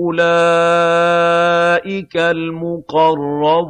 أُولَٰئِكَ الْمُقَرَّبُونَ